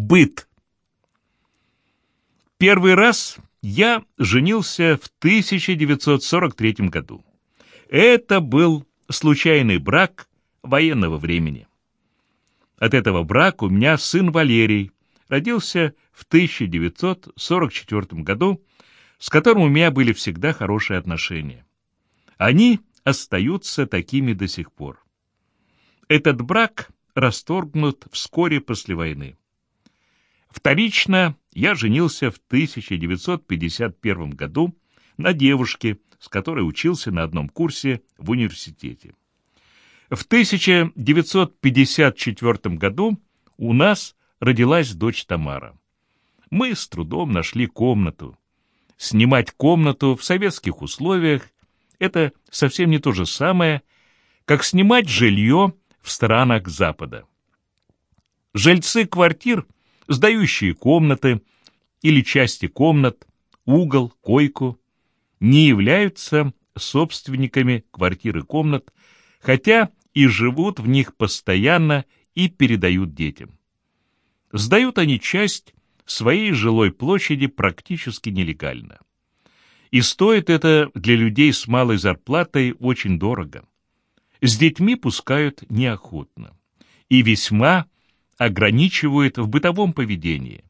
Быт. Первый раз я женился в 1943 году. Это был случайный брак военного времени. От этого брака у меня сын Валерий родился в 1944 году, с которым у меня были всегда хорошие отношения. Они остаются такими до сих пор. Этот брак расторгнут вскоре после войны. Вторично я женился в 1951 году на девушке, с которой учился на одном курсе в университете. В 1954 году у нас родилась дочь Тамара. Мы с трудом нашли комнату. Снимать комнату в советских условиях – это совсем не то же самое, как снимать жилье в странах Запада. Жильцы квартир, сдающие комнаты или части комнат, угол, койку, не являются собственниками квартир и комнат, хотя и живут в них постоянно и передают детям. Сдают они часть своей жилой площади практически нелегально. И стоит это для людей с малой зарплатой очень дорого. С детьми пускают неохотно и весьма ограничивают в бытовом поведении.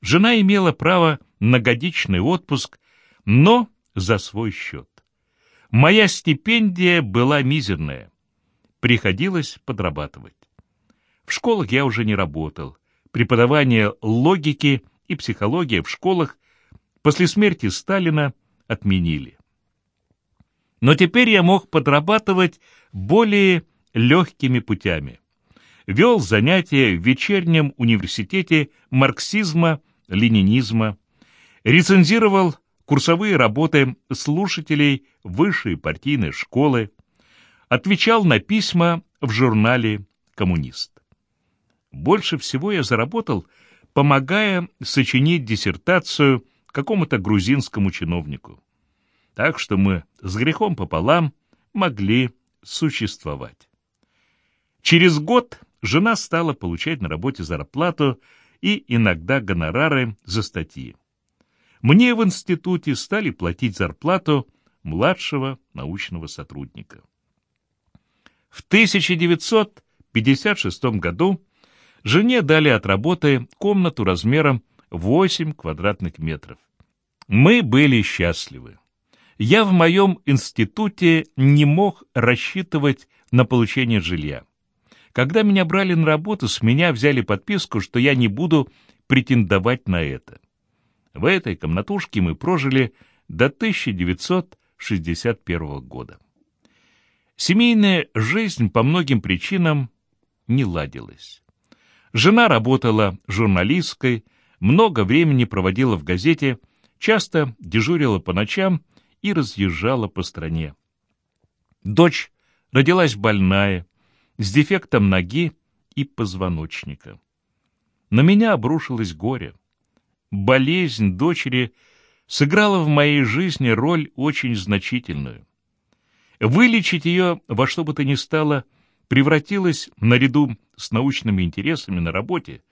Жена имела право на годичный отпуск, но за свой счет. Моя стипендия была мизерная приходилось подрабатывать. В школах я уже не работал. Преподавание логики и психологии в школах после смерти Сталина отменили. Но теперь я мог подрабатывать более легкими путями. Вел занятия в вечернем университете марксизма, ленинизма, рецензировал курсовые работы слушателей высшей партийной школы, отвечал на письма в журнале «Коммунист». Больше всего я заработал, помогая сочинить диссертацию какому-то грузинскому чиновнику. Так что мы с грехом пополам могли существовать. Через год жена стала получать на работе зарплату и иногда гонорары за статьи. Мне в институте стали платить зарплату младшего научного сотрудника. В 1956 году жене дали от работы комнату размером 8 квадратных метров. Мы были счастливы. Я в моем институте не мог рассчитывать на получение жилья. Когда меня брали на работу, с меня взяли подписку, что я не буду претендовать на это. В этой комнатушке мы прожили до 1961 года. Семейная жизнь по многим причинам не ладилась. Жена работала журналисткой, много времени проводила в газете, часто дежурила по ночам и разъезжала по стране. Дочь родилась больная, с дефектом ноги и позвоночника. На меня обрушилось горе. Болезнь дочери сыграла в моей жизни роль очень значительную. Вылечить ее во что бы то ни стало превратилось, наряду с научными интересами на работе,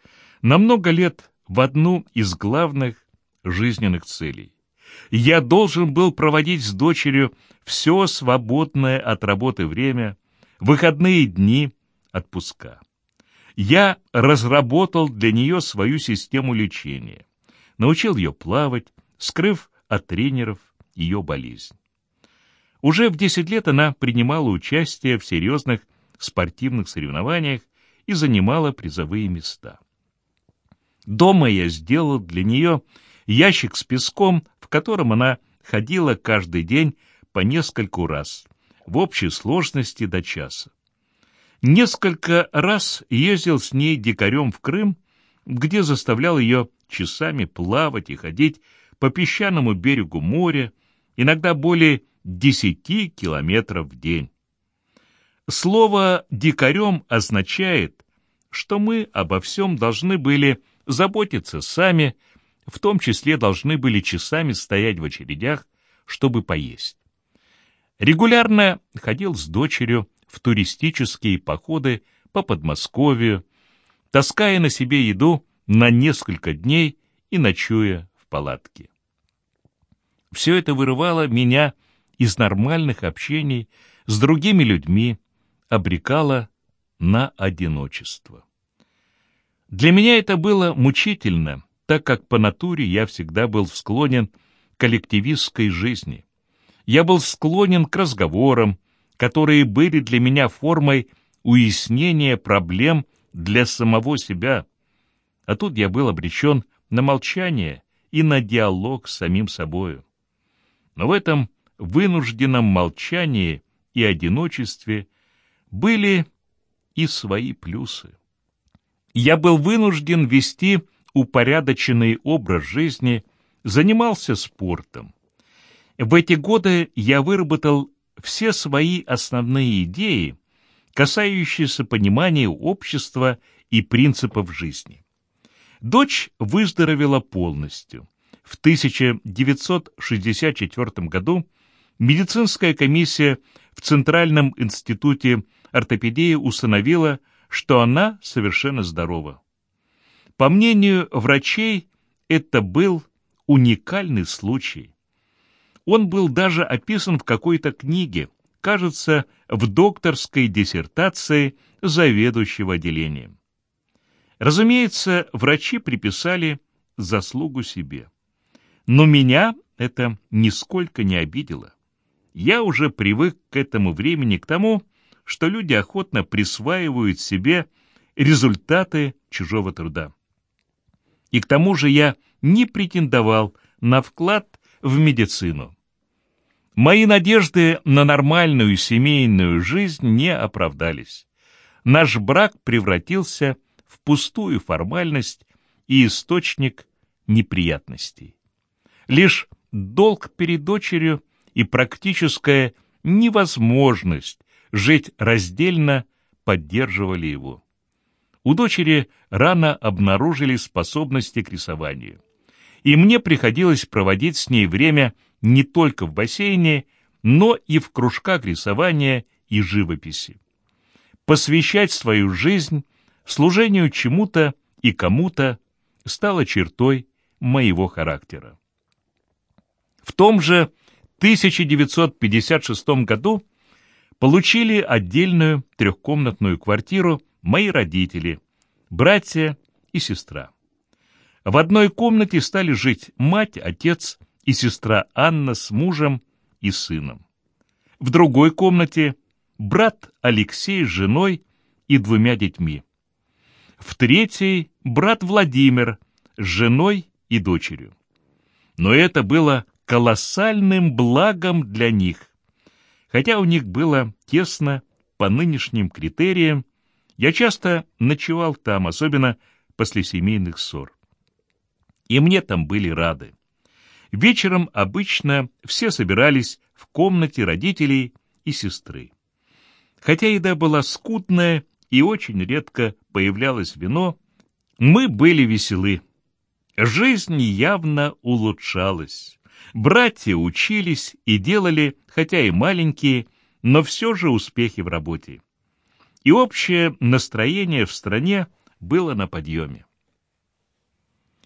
на много лет в одну из главных жизненных целей. Я должен был проводить с дочерью все свободное от работы время, выходные дни, отпуска. Я разработал для нее свою систему лечения, научил ее плавать, скрыв от тренеров ее болезнь. Уже в 10 лет она принимала участие в серьезных спортивных соревнованиях и занимала призовые места. Дома я сделал для нее ящик с песком, в котором она ходила каждый день по нескольку раз, в общей сложности до часа. Несколько раз ездил с ней дикарем в Крым, где заставлял ее часами плавать и ходить по песчаному берегу моря, иногда более десяти километров в день. Слово «дикарем» означает, что мы обо всем должны были заботиться сами, в том числе должны были часами стоять в очередях, чтобы поесть. Регулярно ходил с дочерью в туристические походы по Подмосковью, таская на себе еду на несколько дней и ночуя в палатке. Все это вырывало меня из нормальных общений с другими людьми, обрекало на одиночество. Для меня это было мучительно, так как по натуре я всегда был склонен к коллективистской жизни. Я был склонен к разговорам, которые были для меня формой уяснения проблем для самого себя. А тут я был обречен на молчание и на диалог с самим собою. Но в этом вынужденном молчании и одиночестве были и свои плюсы. Я был вынужден вести упорядоченный образ жизни, занимался спортом. В эти годы я выработал все свои основные идеи, касающиеся понимания общества и принципов жизни. Дочь выздоровела полностью. В 1964 году медицинская комиссия в Центральном институте ортопедии установила, что она совершенно здорова. По мнению врачей, это был уникальный случай. Он был даже описан в какой-то книге, кажется, в докторской диссертации заведующего отделением. Разумеется, врачи приписали заслугу себе. Но меня это нисколько не обидело. Я уже привык к этому времени к тому, что люди охотно присваивают себе результаты чужого труда. И к тому же я не претендовал на вклад в медицину. Мои надежды на нормальную семейную жизнь не оправдались. Наш брак превратился в пустую формальность и источник неприятностей. Лишь долг перед дочерью и практическая невозможность жить раздельно поддерживали его. У дочери рано обнаружили способности к рисованию. И мне приходилось проводить с ней время не только в бассейне, но и в кружках рисования и живописи. Посвящать свою жизнь служению чему-то и кому-то стало чертой моего характера. В том же 1956 году получили отдельную трехкомнатную квартиру мои родители, братья и сестра. В одной комнате стали жить мать, отец и сестра Анна с мужем и сыном. В другой комнате брат Алексей с женой и двумя детьми. В третьей брат Владимир с женой и дочерью. Но это было колоссальным благом для них. Хотя у них было тесно по нынешним критериям, я часто ночевал там, особенно после семейных ссор. И мне там были рады. Вечером обычно все собирались в комнате родителей и сестры. Хотя еда была скудная и очень редко появлялось вино, мы были веселы. Жизнь явно улучшалась. Братья учились и делали, хотя и маленькие, но все же успехи в работе. И общее настроение в стране было на подъеме.